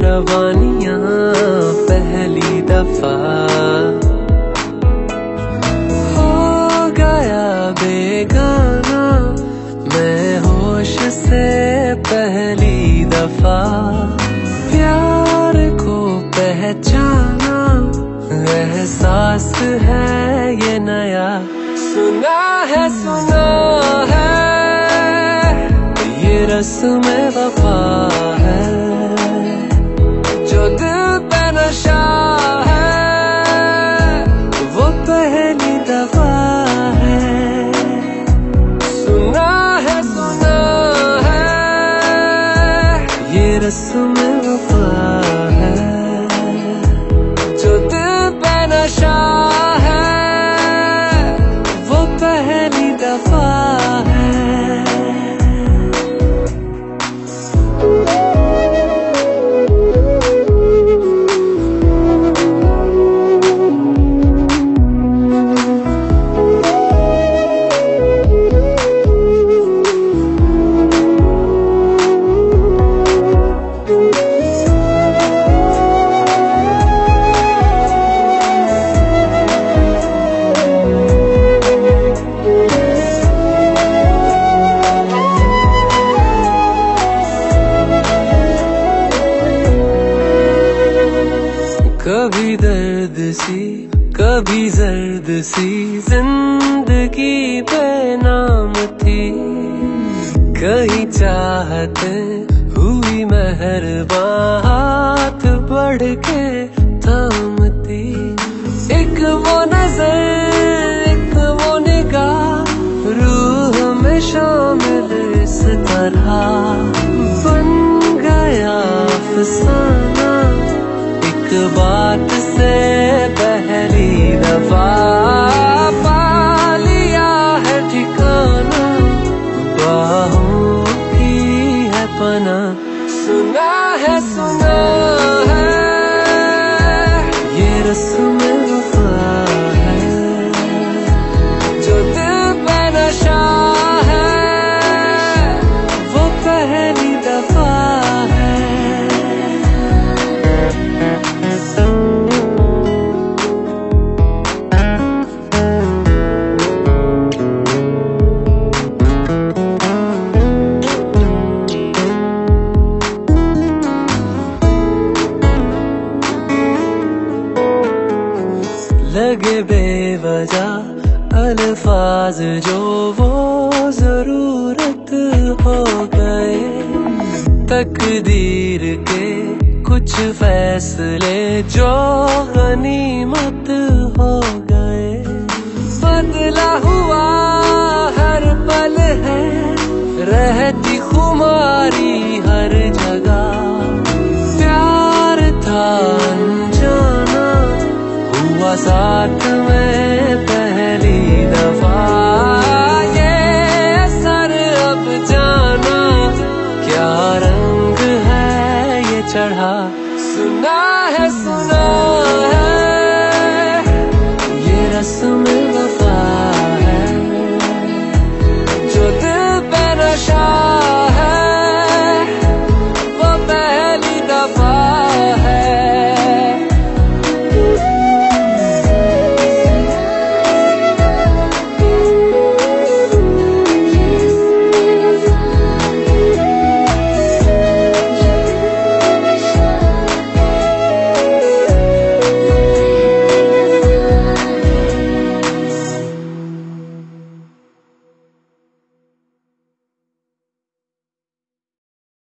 जवानियाँ पहली दफ़ा। हो गया बेगाना, मैं होश से पहली दफ़ा। प्यार को पहचाना, एहसास है ये नया। सुना है, सुना रस्म वफा है। जो दिल पे नशा है, वो पहली दफ़ा है। सुना है सुना है, ये रस्म वफा कभी जर्द सी ज़िंदगी बेनाम थी। कहीं चाहत हुई महर हाथ बढ़ के थामती एक वो नज़र बात से पहली दफ़ा पा है ठिकाना, बाहों की है पना। सुना है सुना है। लगे बेवजह अल्फाज जो वो ज़रूरत हो गए। तकदीर के कुछ फैसले जो गनीमत हो गए। बदला हुआ हर पल है, रहती खुमारी साथ में पहली दफ़ा। ये सर अब जाना, क्या रंग है ये चढ़ा? सुना है, सुना